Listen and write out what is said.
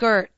skirt.